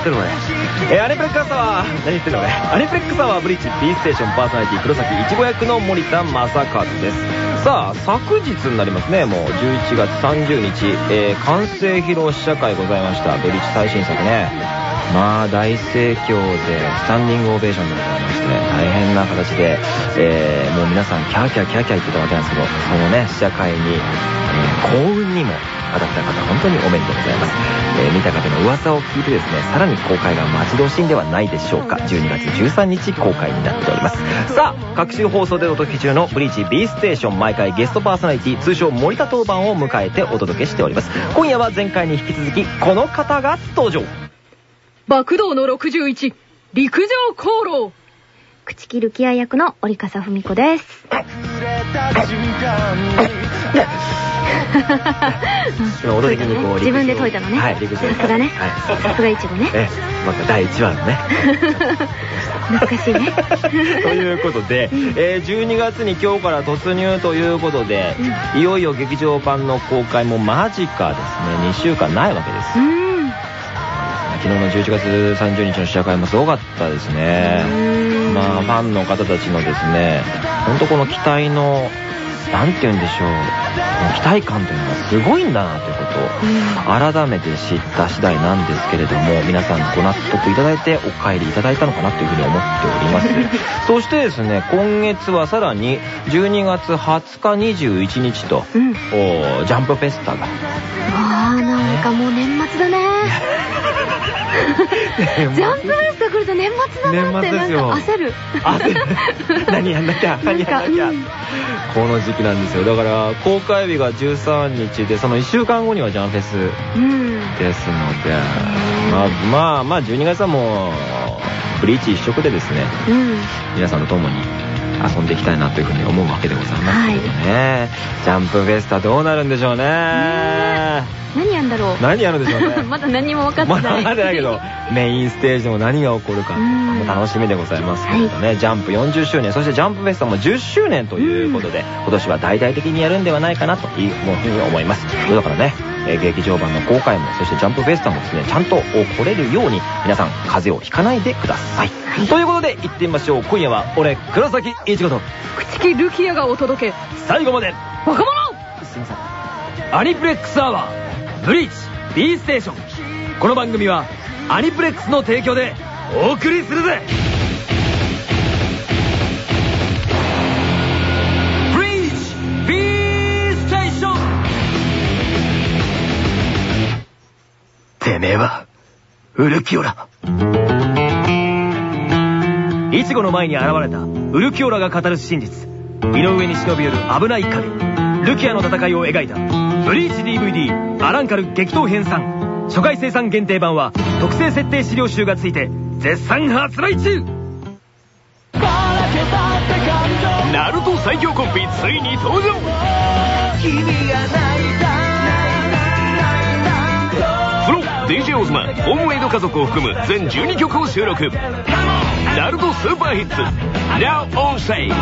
ってるのね。えー、アニプレックスアワー、何言ってるのね。アニプレックスアワーブリッジ B ステーションパーソナリティ黒崎いちご役の森田正和です。さあ、昨日になりますね、もう11月30日、えー、完成披露試写会ございました。ブリッジ最新作ね。まあ、大盛況で、スタンディングオベーションでございまして、大変な形で、えー、もう皆さんキャーキャーキャーキャー言ってたわけなんですけど、そのね、試写会に、えー、幸運にも当たった方、本当におめでとうございます。えー、見た方の噂を聞いてですね、さらに公開が待ち遠しいんではないでしょうか。12月13日公開になっております。さあ、各週放送でお届け中のブリーチ B ステーション毎回ゲストパーソナリティ、通称森田当番を迎えてお届けしております。今夜は前回に引き続き、この方が登場。爆道の61、陸上航路。口切るキア役の折笠文子です。今踊り的にこう自分で解いたのね。はい陸上。さすがね。さすがいちごね。えまた第1話のね。懐かしいね。ということで、えー、12月に今日から突入ということで、いよいよ劇場版の公開も間近ですね。2週間ないわけです昨日の11月30日の試写会もすごかったですね。まあファンの方たちのですねほんとこの期待の何て言うんでしょう期待感というのがすごいんだなということを改めて知った次第なんですけれども皆さんご納得いただいてお帰りいただいたのかなというふうに思っております。そしてですね今月はさらに12月20日21日と、うん、ジャンプフェスタが。あーなんかもう年末だね ジャンプフェスタ来ると年末だなってなんか焦る。焦る。何やんなきゃ何やんなきゃ、この時期なんですよ。だから公開日が13日でその1週間後にはジャンフェスですので、まあまあまあ12月はもうブリーチ一色でですね、皆さんと共に遊んでいきたいなというふうに思うわけでございますけどね、はい、ジャンプフェスタどうなるんでしょうね。何やんだろう。何やるんでしょうね。まだ何も分かってない。まだ分かってないけど、メインステージでも何が起こるか、も楽しみでございますけれどね、はい、ジャンプ40周年、そしてジャンプフェスタも10周年ということで、今年は大々的にやるんではないかなというふうに思います。だからね、えー、劇場版の公開も、そしてジャンプフェスタもですね、ちゃんと来れるように、皆さん風邪をひかないでください。はい、ということで、行ってみましょう。今夜は、俺、黒崎いちごと、朽木ルキアがお届け。最後まで、バカ者すいません。アニプレックスアワー、ブリーチ、B ステーションこの番組はアニプレックスの提供でお送りするぜてめえはウルキオラ。イチゴの前に現れたウルキオラが語る真実。井上に忍び寄る危ない影。ルキアの戦いを描いた。ブリーチ DVD アランカル激闘編3初回生産限定版は特製設定資料集がついて絶賛発売中。ナルト最強コンビついに登場 DJ オズマホームメイド家族を含む全12曲を収録ナルトスーパーヒッツ Now on Sale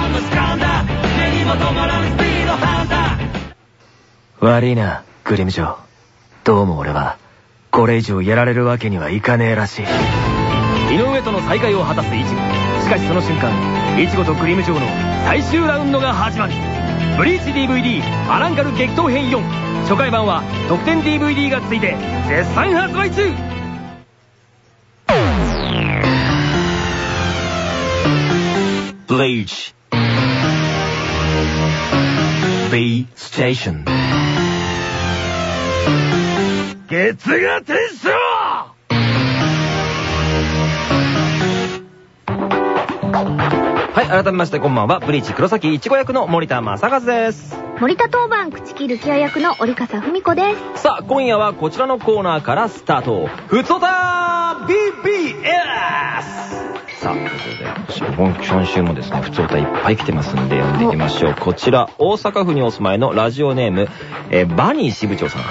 悪いな、グリムジョー。どうも俺は、これ以上やられるわけにはいかねえらしい。井上との再会を果たすイチゴ。しかしその瞬間、イチゴとグリムジョーの最終ラウンドが始まる。ブリーチ DVD アランカル激闘編4。初回版は特典 DVD がついて絶賛発売中。ブリーチ B Station. 月が天章改めましてこんばんは。ブリーチ黒崎いちご役の森田正和です。森田当番口切るキア役の折笠文子です。さあ、今夜はこちらのコーナーからスタート。ふつおた BBS! さあ、ということで、今週もですね、普通歌いっぱい来てますんで、読んでいきましょう。こちら、大阪府にお住まいのラジオネーム、えバニー支部長さん。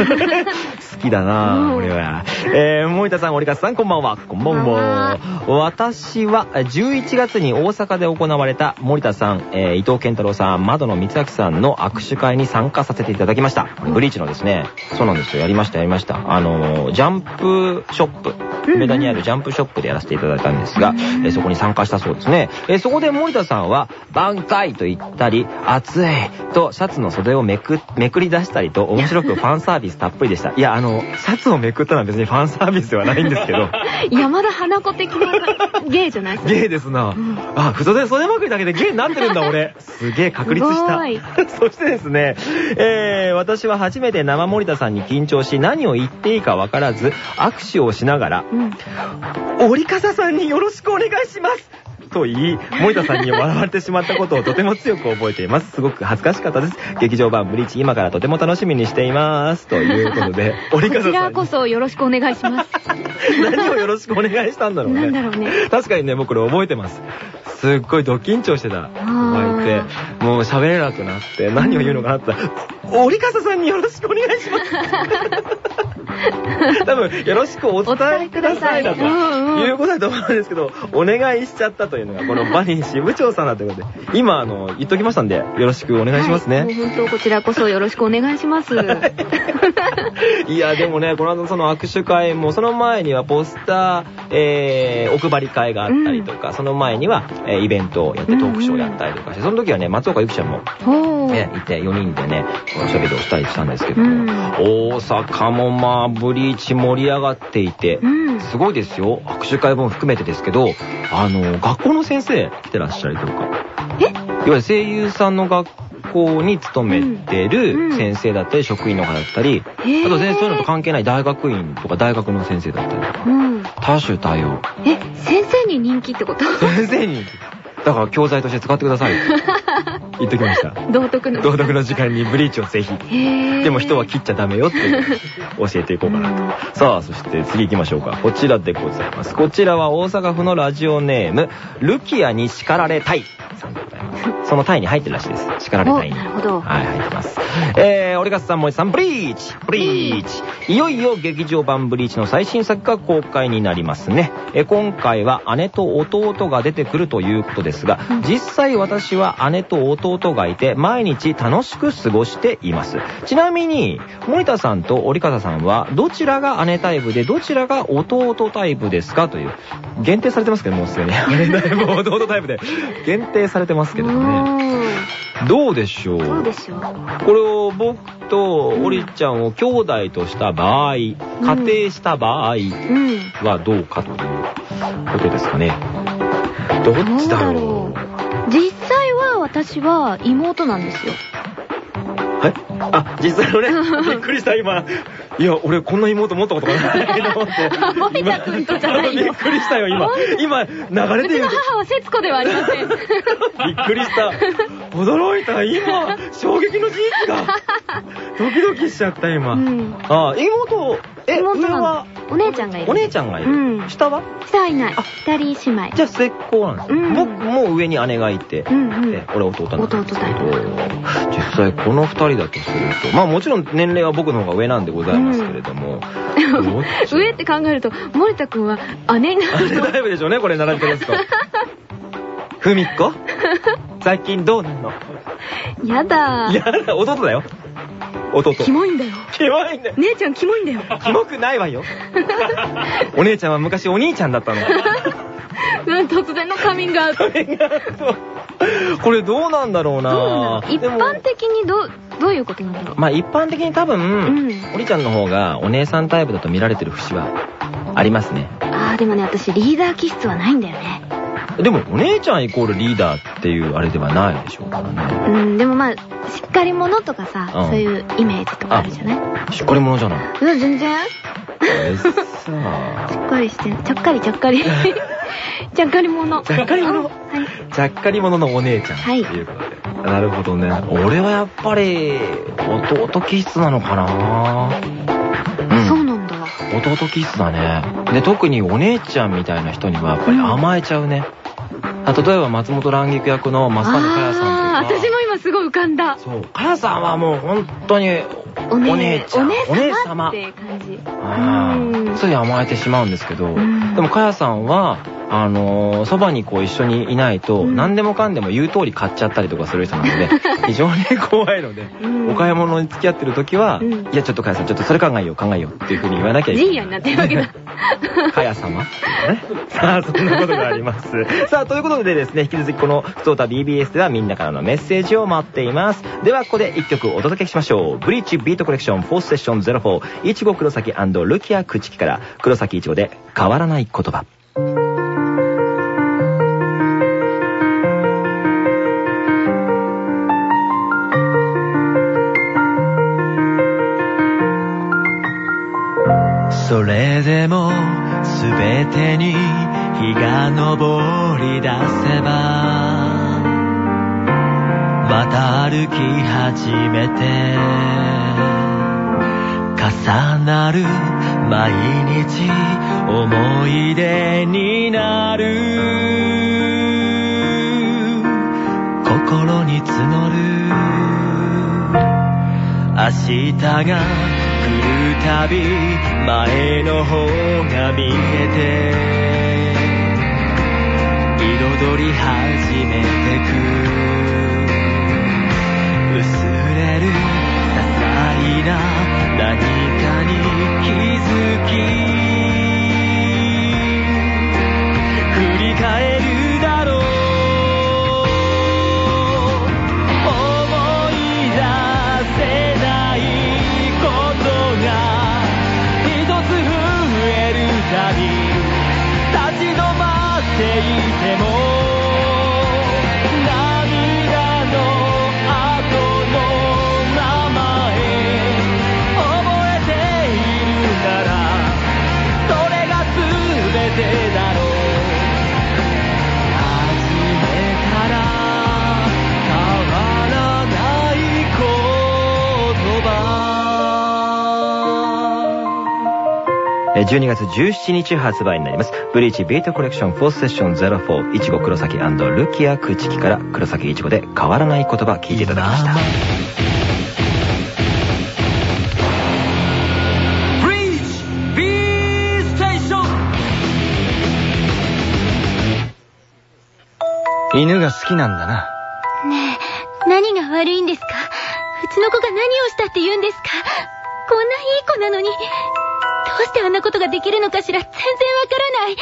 きだな俺は。えー、森田さん、折勝さん、こんばんは。こんばんは。私は、11月に大阪で行われた森田さん、えー、伊藤健太郎さん、窓野光明さんの握手会に参加させていただきました。ブリーチのですね、そうなんですよ。やりました、やりました。あの、ジャンプショップ、梅田にあるジャンプショップでやらせていただいたんですが、えー、そこに参加したそうですね。えー、そこで森田さんは、挽回と言ったり、熱いとシャツの袖をめく、めくり出したりと、面白くファンサービスたっぷりでした。いや、あの、シャツをめくったのは別にファンサービスではないんですけど。山田花子的なゲイじゃないですか？ゲイですな。うん、あ、袖、袖まくりだけでゲイになってるんだ、俺。すげえ確立した。そしてですね、えー、私は初めて生森田さんに緊張し、何を言っていいかわからず、握手をしながら、うん、折笠さんによろしくお願いしますと言い、森田さんに笑われてしまったことをとても強く覚えています。すごく恥ずかしかったです。劇場版ブリーチ今からとても楽しみにしています。ということで、折笠さん。こちらこそよろしくお願いします。何をよろしくお願いしたんだろうね。なんだろうね。確かにね、僕これ覚えてます。すっごいド緊張してた。湧いて、もう喋れなくなって、何を言うのかなって折笠さんによろしくお願いします。多分、よろしくお伝えくださいだとい。うことだと思うんですけど、お願いしちゃったというのが、このバニー支部長さんだということで、今、あの、言っときましたんで、よろしくお願いしますね。はい、本当、こちらこそよろしくお願いします。いや、でもね、この後その握手会も、その前にはポスター、えー、お配り会があったりとか、うん、その前には、えー、イベントをやってトークショーやったりとかして、その時はね、松岡由紀ちゃんも、ね、いて、4人でね、おしゃべりをしたりしたんですけども、うん、大阪もまあ、ブリーチ盛り上がっていて、うん、すごいですよ。握手会も含めてですけど、あの、学校の先生来てらっしゃるとか。え？いわゆる声優さんの学校に勤めてる先生だったり、職員の方だったり、あと全然そういうのと関係ない大学院とか大学の先生だったりとか、うん、多種多様。え、先生に人気ってこと？先生に人気。だから教材として使ってください。言っときました。道徳の。道徳の時間にブリーチをぜひ。でも人は切っちゃダメよって教えていこうかなと。さあ、そして次行きましょうか。こちらでございます。こちらは大阪府のラジオネーム、ルキアに叱られたいさんでございます。そのタイに入ってるらしいです。叱られたいに。なるほど。はい、入ってます。えー、オリガスさん、モエさん、ブリーチブリーチいよいよ劇場版ブリーチの最新作が公開になりますね。え今回は姉と弟が出てくるということですが、実際私は姉と弟がいて、毎日楽しく過ごしています。ちなみに、森田さんと折笠さんは、どちらが姉タイプで、どちらが弟タイプですかという、限定されてますけど、もうすでに。姉タイプ、弟タイプで、限定されてますけどね。どうでしょう？どうでしょう？これを僕とオリちゃんを兄弟とした場合、仮定した場合はどうかということですかね。どっちだろう？実際は私は妹なんですよ。はいあ、実際のね、びっくりした、今。いや、俺こんな妹持ったことがないけどって。森田くんとじゃないよ。びっくりしたよ、今。今、流れてる。うちの母は節子ではありません。びっくりした。驚いた、今、衝撃の事実が。ドキドキしちゃった、今。うん、あ、妹、え、妹はお姉ちゃんがいる。お姉ちゃんがいる。うん、下は？下はいない。二人姉妹。じゃあ末っ子なんです、うん、僕も上に姉がいて、うんうん、俺弟なんですけど。実際この二人だとすると、まあもちろん年齢は僕の方が上なんでございますけれども。上って考えると、森田くんは姉になる。姉タイプでしょうね、これ並べてますと。ふみっこ？最近どうなの？やだ。やだ、弟だよ。弟。キモいんだよ。キモいんだよ。姉ちゃんキモいんだよ。キモくないわよ。お姉ちゃんは昔お兄ちゃんだったの。突然のカミングアウト。これどうなんだろうな一般的にどう、どういうことなんだろうまあ一般的に多分、うん、おりちゃんの方がお姉さんタイプだと見られてる節はありますね。ああ、でもね、私リーダー気質はないんだよね。でもお姉ちゃんイコールリーダーっていうあれではないでしょうからね。うん、でもまあ、しっかり者とかさ、うん、そういうイメージとかあるじゃない？しっかり者じゃない。うん、全然。えさあ。しっかりして、ちゃっかりちゃっかり。ちゃ っかり者。ちゃっかり者。はい。ちゃっかり者のお姉ちゃん。はい。ということで。なるほどね。俺はやっぱり、弟気質なのかなうん。そうなんだ。弟気質だね。で、特にお姉ちゃんみたいな人にはやっぱり甘えちゃうね。あ例えば松本蘭菊役の増谷かやさんとか。私も今すごい浮かんだ。そう。かやさんはもう本当にお姉ちゃんお姉様様って感じ。つい甘えてしまうんですけど、んでもかやさんは、あのーそばにこう一緒にいないと、うん何でもかんでも言う通り買っちゃったりとかする人なので、非常に怖いので、うんお買い物に付き合ってる時は、うんいやちょっとかやさん、ちょっとそれ考えよう考えようっていう風に言わなきゃいけない。ジーヤになってるわけだ。かや様っていうね。さあ、そんなことがあります。さあ、ということでですね、引き続きこの、ふつおた BBS ではみんなからのメッセージを待っています。では、ここで一曲お届けしましょう。ブリーチビートコレクション4セッション04、いちご黒崎ルキア口木から、黒崎いちごで変わらない言葉。それでも全てに日が昇り出せばまた歩き始めて重なる毎日思い出になる。心に募る。明日が来るたび前の方が見えて彩り始めてく。薄れる些細な何かに気づき。振り返るだろう。12月17日発売になります。ブリーチビートコレクション4セッション04いちご黒崎ルキア口木から黒崎いちごで変わらない言葉聞いていただきました。犬が好きなんだな。ねえ、何が悪いんですか？うちの子が何をしたって言うんですか？こんないい子なのに。どうしてあんなことができるのかしら全然わからない。あり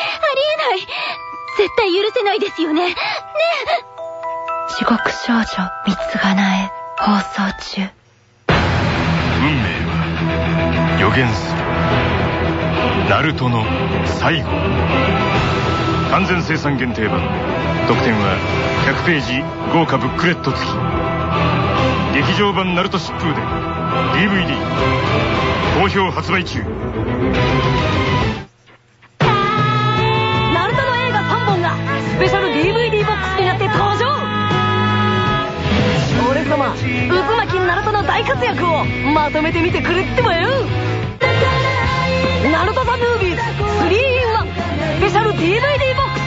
えない。絶対許せないですよね。ねえ。地獄少女三つがなえ放送中。運命は予言するナルトの最後完全生産限定版特典は100ページ豪華ブックレット付き劇場版ナルト疾風で DVD 好評発売中ナルトの映画3本がスペシャル DVD ボックスになって登場。俺様渦巻きナルトの大活躍をまとめてみてくれってばよナルトザムービーズ 3in1 スペシャル DVD ボックス。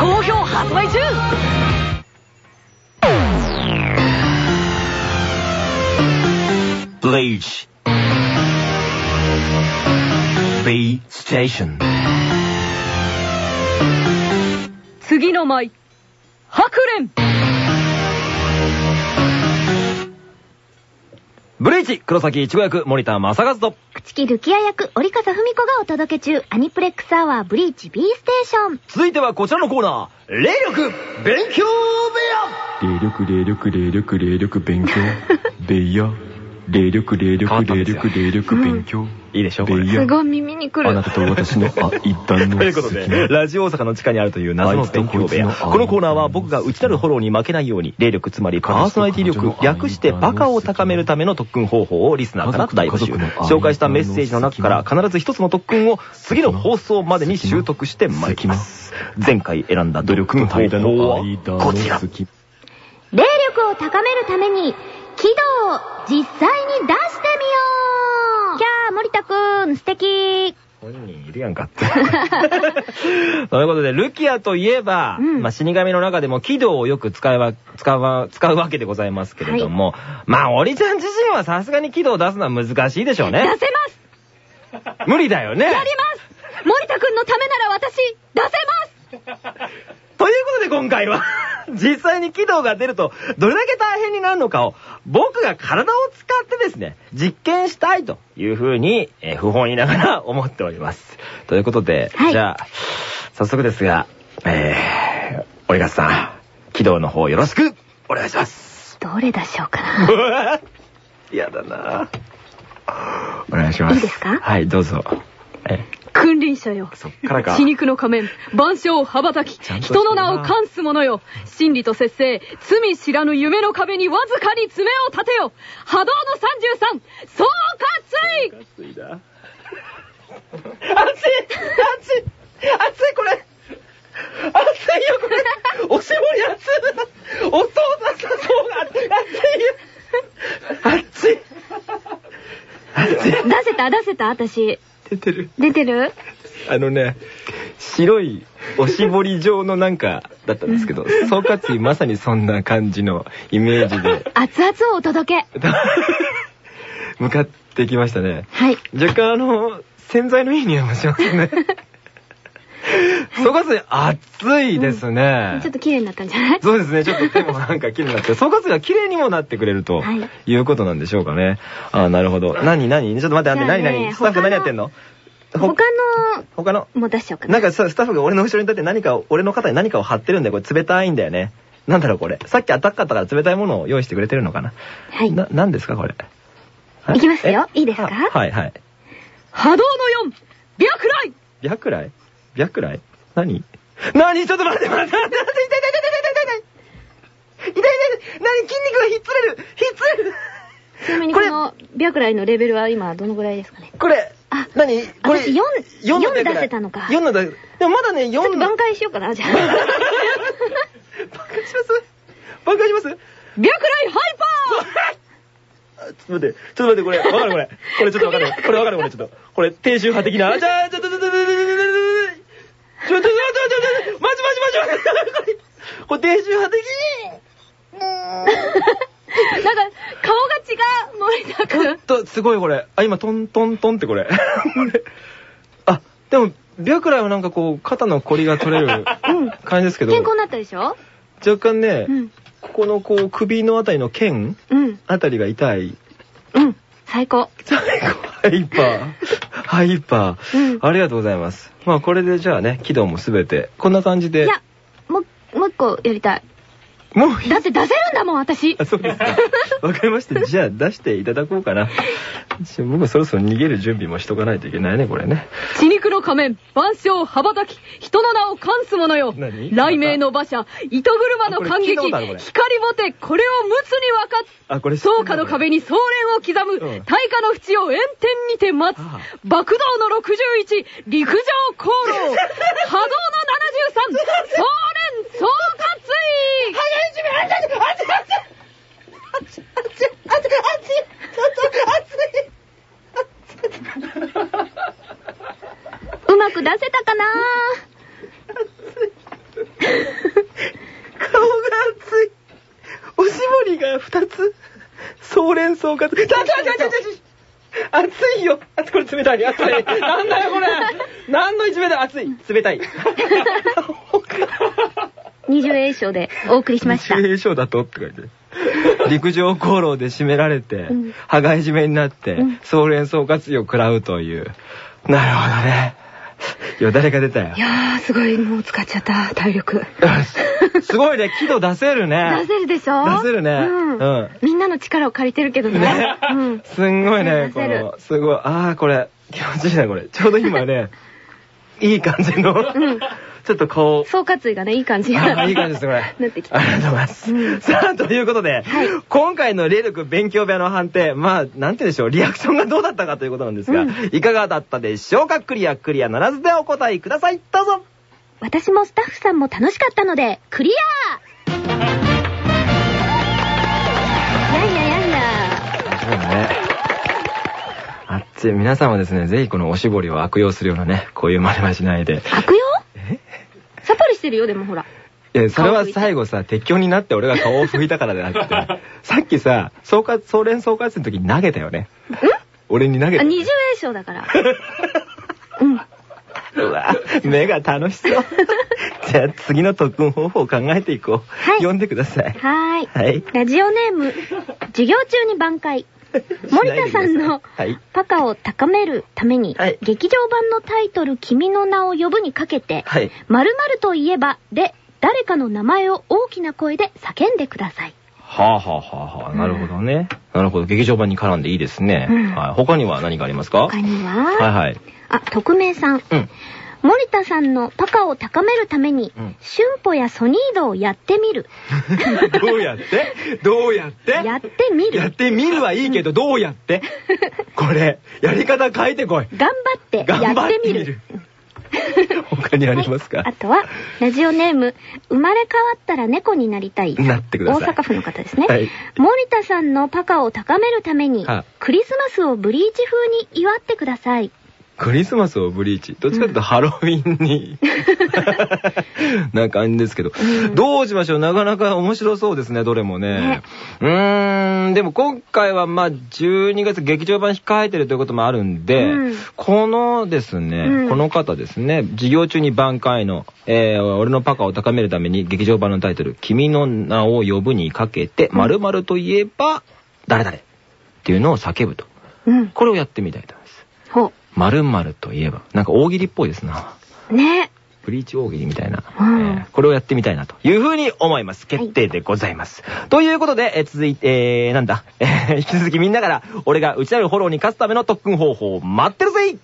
好評発売中。ブリーチ B ステーション次の舞白蓮。ブリーチ黒崎いちご役森田正和と。朽木ルキア役折笠文子がお届け中。アニプレックスアワーブリーチ B ステーション。続いてはこちらのコーナー。霊力勉強部屋。霊力霊力霊力霊力勉強。ベイヤ霊力霊力霊力霊力勉強いいでしょこれすごい耳に来るあな。たと私のあ一旦の ということで、ラジオ大阪の地下にあるという謎の勉強部屋。このコーナーは僕が内なるフォローに負けないように、霊力つまりパーソナリティ力、略してバカを高めるための特訓方法をリスナーから大募集。紹介したメッセージの中から必ず一つの特訓を次の放送までに習得してまいります。前回選んだ努力方法はこちら。霊力を高めるために、喜怒を実際に出してみよう森田くん、素敵本人いるやんかって。ということで、ルキアといえば、うんまあ、死神の中でも軌道をよく使いわ、使うわ、使うわけでございますけれども、まあ、オリちゃん自身はさすがに軌道を出すのは難しいでしょう出せね。ます無理だよね。やります森田くんのためなら私、出せますということで今回は、実際に軌道が出ると、どれだけ大変になるのかを、僕が体を使ってですね、実験したいというふうに、えー不本意ながら 思っております。ということで、はいじゃあ、早速ですが、えー、折笠さん、軌道の方よろしくお願いします。どれ出しようかな。嫌だなお願いします。いいですか？はい、どうぞ。え、君臨者よ。そっからか。血肉の仮面、万象羽ばたき、人の名を冠す者よ。真理と節制、罪知らぬ夢の壁にわずかに爪を立てよ。波動の33、総括暑いな。暑い暑い暑いこれ暑いよこれおしぼり熱い音を出さそうが熱いよ熱い熱い出せた出せた私。出てる出てる？あのね白いおしぼり状のなんかだったんですけど総括位まさにそんな感じのイメージで熱々をお届け。向かってきましたねはい。若干あの、洗剤のいい匂いもしますね。総括で熱いですね。ちょっと綺麗になったんじゃない？そうですね。ちょっと手もなんか綺麗になって、総括が綺麗にもなってくれるとはいいうことなんでしょうかね。ああ、なるほど。何何？ちょっと待って待って、何何？スタッフ何やってんの？ほ他の、他の？もう出しちゃおうかな。なんかさ、スタッフが俺の後ろに立って何かを、俺の肩に何かを貼ってるんで、これ冷たいんだよね。なんだろうこれ。さっき暖かかったから冷たいものを用意してくれてるのかな？はい。な、何ですかこれ？いきますよえ？いいですか？あはいはい。波動の4、白雷白雷白雷何？何？ちょっと待って。待って待って待って。痛い痛い痛い。痛い痛い痛い痛い何？筋肉がひっつれる。ひっつれる。ちなみにこれ。この白雷のレベルは今どのぐらいですかね？これ。あ何？これ私四四の四出せたのか。4のだでもまだね4ちょっとの挽回しようかな、じゃあ。挽回します？挽回します？白雷ハイパちょっと待って、ちょっと待って、これ、わかるこれ。これちょっとわかる。これわかるこれ、ちょっと。これ、低周波的な。じゃあ、ちょっと、ち待ち待ち。これ、これ低周波的に。ー なんか、顔が違う、森田ちょっくん。と、すごいこれ。あ、今、トントントンってこれ。あ、でも、白雷はなんかこう、肩の凝りが取れる うん。感じですけど、健康になったでしょ？若干ねう、ん。ここのこう、首のあたりの剣うん。あたりが痛い。うん。最高。最後、ハイパー。ハイパー。うんありがとうございます。まあこれでじゃあね、軌道もすべて、こんな感じで。いや、もう、もう一個やりたい。もういいだって出せるんだもん、私。あ、そうですか。わかりました。じゃあ出していただこうかな。僕そろそろ逃げる準備もしとかないといけないね、これね。血肉の仮面、万象羽ばたき、人の名を冠す者よ。何？雷鳴の馬車、糸車の感激、光ぼて、これを陸奥に分かっあ、これ草下の壁に総連を刻む、うん大化の淵を炎天にて待つああ、爆道の61、陸上航路、波動の73、総連総括位うまく出せたかな顔が熱い。おしぼりが2つ。総連総括。ちょちょちょちょちょ熱いよ。あ、これ冷たい。熱い。なんだよこれ。何の一目で熱い。冷たい。二十栄賞でお送りしました。中平賞だとって書いて。陸上航路で締められて、うん羽交い締めになって、うん総連総括意を食らうという。なるほどね。よだれが出たよ?い。やー、すごい、もう使っちゃった、体力。すごいね、輝度出せるね。出せるでしょ？出せるねうん。うんみんなの力を借りてるけどね。すんごいね、この、すごい、あー、これ、気持ちいいな、これ。ちょうど今ね、いい感じの、んちょっと顔、総括意がね、いい感じいい感じです、これ。なってきた。ありがとうございます。うんさあ、ということで、はい今回の霊力勉強部屋の判定、まあ、なんて言うんでしょう、リアクションがどうだったかということなんですが、うんいかがだったでしょうか？クリア、クリアならずでお答えください。どうぞ私もスタッフさんも楽しかったので、クリアやんややんや。そうね。じゃあ皆さんはですね、ぜひこのおしぼりを悪用するようなね、こういう真似はしないで。悪用？さっぱりしてるよ、でもほら。いや、それは最後さ、鉄橋になって俺が顔を拭いたからでなくて、さっきさ、総括、総連総括の時に投げたよね。俺に投げあ、た。二重栄唱だから。うん。うわ、目が楽しそう。じゃあ次の特訓方法を考えていこう。はい読んでください。はーい。はい。ラジオネーム、授業中に挽回。森田さんのはい。パカを高めるために、はい劇場版のタイトル「君の名を呼ぶ」にかけてはい。「〇〇といえば」で誰かの名前を大きな声で叫んでください。はあはあはあはあ、なるほどね。なるほど。劇場版に絡んでいいですね。うんはい。他には何がありますか？他には、はいはい。あ、匿名さん。うん。森田さんのパカを高めるために、うん春歩やソニードをやってみる。どうやって？どうやって？やってみる。やってみるはいいけど、どうやって？これ、やり方書いてこい。頑張ってやっててみる。他にありますか、はいあとは、ラジオネーム、生まれ変わったら猫になりたい。なってください大阪府の方ですね。はい森田さんのパカを高めるために、はいクリスマスをブリーチ風に祝ってください。クリスマスをブリーチ。どっちかというとハロウィンに、な感じですけど、うん。どうしましょう。なかなか面白そうですね、どれもね。ね。うーん、でも今回はまあ12月劇場版控えてるということもあるんで、うん。このですね、うん。この方ですね、授業中に挽回の、えー俺のパカを高めるために劇場版のタイトル、君の名を呼ぶにかけて、〇〇といえば、誰々っていうのを叫ぶと。うん。これをやってみたいと思います。ほ〇〇といえば、なんか大喜利っぽいですな。う。ね。ブリーチ大喜利みたいな、うんえーこれをやってみたいなというふうに思います。決定でございます。ということで、えー続いて、えーなんだ、えー引き続きみんなから、俺が内なるフォローに勝つための特訓方法、待ってるぜ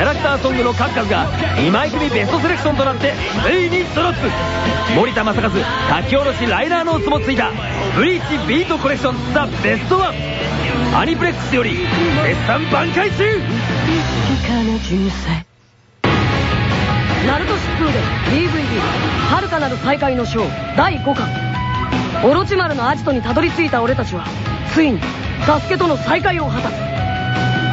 ャラクターソングの数々が2枚組ベストセレクションとなってついにドロップ森田正和書き下ろしライナーノーツもついたブリーチビートコレクションザ・ベストワンアニプレックスより絶賛挽回中ナルト疾風で DVD「遥かなる再会の章」第5巻。オロチマルのアジトにたどり着いた俺たちはついにサスケとの再会を果たす。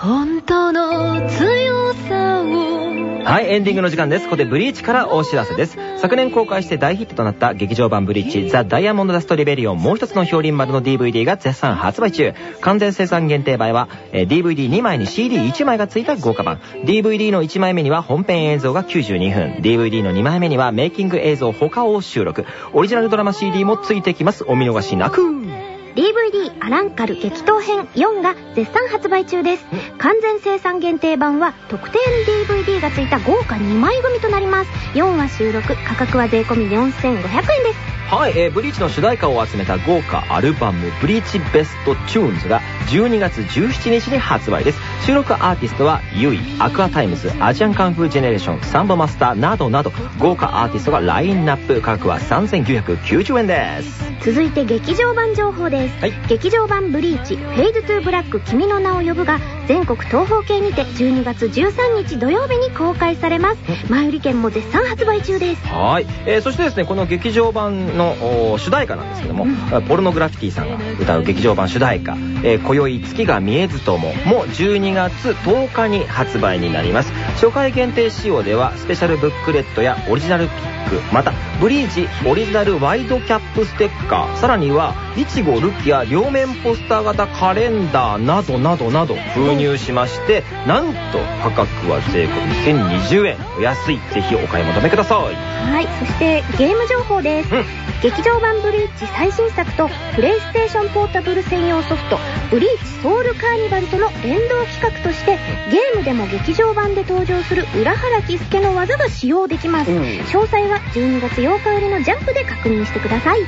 本当の強さをはい、エンディングの時間です。ここでブリーチからお知らせです。昨年公開して大ヒットとなった劇場版ブリーチ、ザ・ダイヤモンド・ダスト・リベリオン、もう一つの氷林丸の DVD が絶賛発売中。完全生産限定版は、えー DVD2 枚に CD1 枚が付いた豪華版。DVD の1枚目には本編映像が92分。DVD の2枚目にはメイキング映像他を収録。オリジナルドラマ CD も付いてきます。お見逃しなく。DVD アランカル激闘編4が絶賛発売中です。完全生産限定版は特典 DVD がついた豪華2枚組となります。4話収録価格は税込4500円です。はい、えーブリーチの主題歌を集めた豪華アルバム、 BLEACH BEST TUNES が12月17日に発売です。収録アーティストは、 YUI、Aqua Timez、ASIAN KUNG-FU GENERATION、サンボマスターなどなど、豪華アーティストがラインナップ、価格は3990円です。続いて劇場版情報です、はい。劇場版 BLEACH Fade to Black 君の名を呼ぶが全国東宝系にて12月13日土曜日に公開されます。前売り券も絶賛発売中です。はい、えーそしてですねこの劇場版のお主題歌なんですけども、ポルノグラフィティさんが歌う劇場版主題歌「えー今宵月が見えずとも」も12月10日に発売になります。初回限定仕様ではスペシャルブックレットやオリジナルピックまたブリーチオリジナルワイドキャップステッカーさらにはいちごルキア両面ポスター型カレンダーなどなどなど封入入しましてなんと価格は税込み1020円。お安い。ぜひお買い求めください。はい。そしてゲーム情報です、うん。劇場版ブリーチ最新作とプレイステーションポータブル専用ソフトブリーチソウルカーニバルとの連動企画としてゲームでも劇場版で登場する浦原喜助の技が使用できます、うん。詳細は12月8日売りのジャンプで確認してください。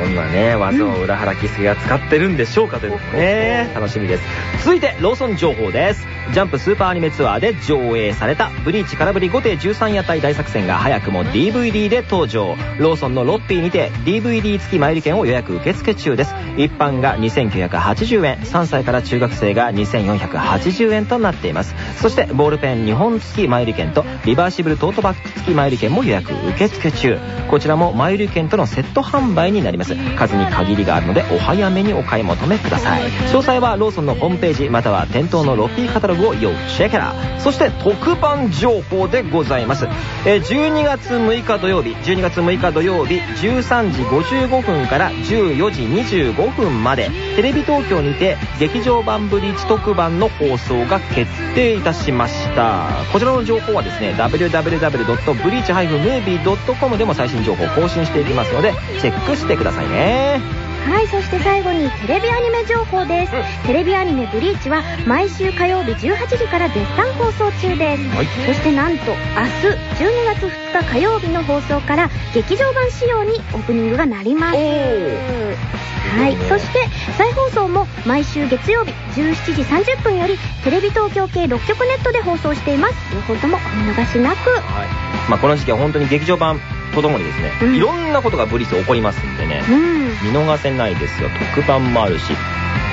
どんなね技を浦原喜助が使ってるんでしょうかということね楽しみです。続いてローソン情報です。ジャンプスーパーアニメツアーで上映された「ブリーチ空振り5艇13夜隊大作戦」が早くも DVD で登場。ローソンのロッピーにて DVD 付き前売り券を予約受付中です。一般が2980円3歳から中学生が2480円となっています。そしてボールペン2本付き前売り券とリバーシブルトートバッグ付き前売り券も予約受付中。こちらも前売り券とのセット販売になります。数に限りがあるのでお早めにお買い求めください。詳細はローソンのホームページまたは店頭のロッピーカタログを要チェケラそして特番情報でございます。12月6日土曜日12月6日土曜日13時55分から14時25分までテレビ東京にて劇場版ブリーチ特番の放送が決定いたしました。こちらの情報はですね www.breach-movie.com でも最新情報更新していきますのでチェックしてくださいね。はいそして最後にテレビアニメ情報です、テレビアニメ「ブリーチ」は毎週火曜日18時から絶賛放送中です、はい。そしてなんと明日12月2日火曜日の放送から劇場版仕様にオープニングがなります。はい。そして再放送も毎週月曜日17時30分よりテレビ東京系6局ネットで放送しています。両方ともお見逃しなく。はい。まあ、この時期は本当に劇場版とともにですね、うん。いろんなことがブリーチ起こりますんでね、うん見逃せないですよ。特番もあるし。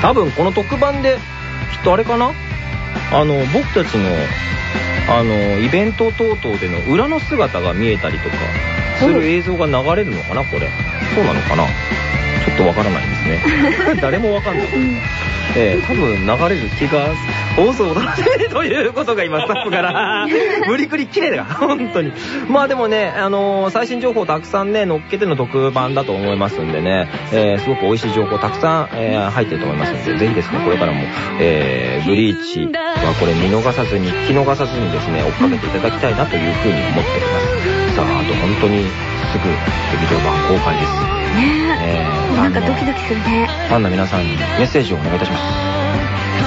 多分この特番できっとあれかな？あの僕たちのあのイベント等々での裏の姿が見えたりとかする映像が流れるのかな？これ。そうなのかな？ちょっとわからないですね。誰もわかんない、ええ多分流れる気が放送を楽しということが今スタッフから。無理くり綺麗だ本当に。まあでもね、あのー最新情報たくさんね乗っけての特番だと思いますんでね、えーすごく美味しい情報たくさん、えー入ってると思いますんでぜひですねこれからも、えーブリーチはこれ見逃さずに聞き逃さずにですね追っかけていただきたいなというふうに思っております。さああと本当にすぐ劇場版公開ですね。えーえなんかドキドキするね。ファンの皆さんにメッセージをお願いいたします。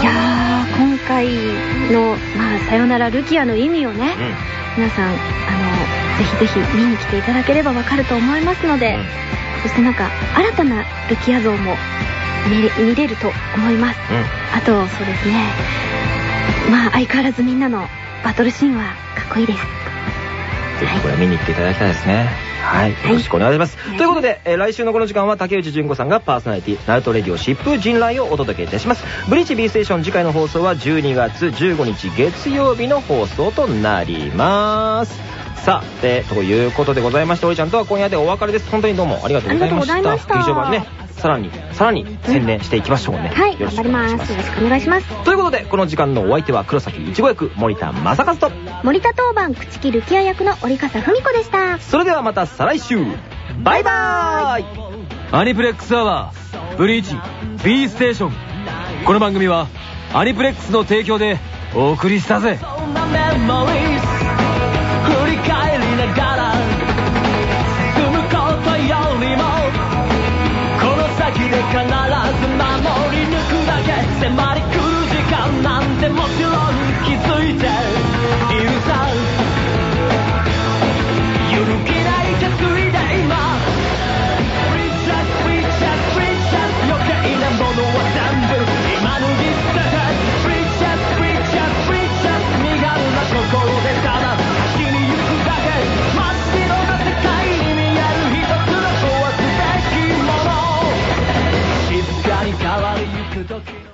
いやー今回の、まあ、さよならルキアの意味をね、皆さん、あの、ぜひぜひ見に来ていただければわかると思いますので、そしてなんか、新たなルキア像も見れ見れると思います。うんうん。あと、そうですね、まあ、相変わらずみんなのバトルシーンはかっこいいです。ぜひこれ見に行っていただきたいですね。はい。よろしくお願いします。はいということで、えー来週のこの時間は竹内純子さんがパーソナリティ、ナルトレディオ疾風陣来をお届けいたします。ブリーチ B ステーション次回の放送は12月15日月曜日の放送となります。さあ、で、ということでございまして、おりちゃんとは今夜でお別れです。本当にどうもありがとうございました。ありがとうございました劇場版ね、さらに、さらに宣伝していきましょうね。はい、よろし頑張りくお願いします。よろしくお願いします。ということで、この時間のお相手は黒崎いちご役、森田正和と、森田当番、朽木ルキア役の折笠文子でした。それではまた再来週バイバーイアニプレックスアワー、ブリーチ、B ステーション。この番組は、アニプレックスの提供でお送りしたぜ。振り返りながら必ず守り抜くだけ。迫り来る時間なんてもちろんの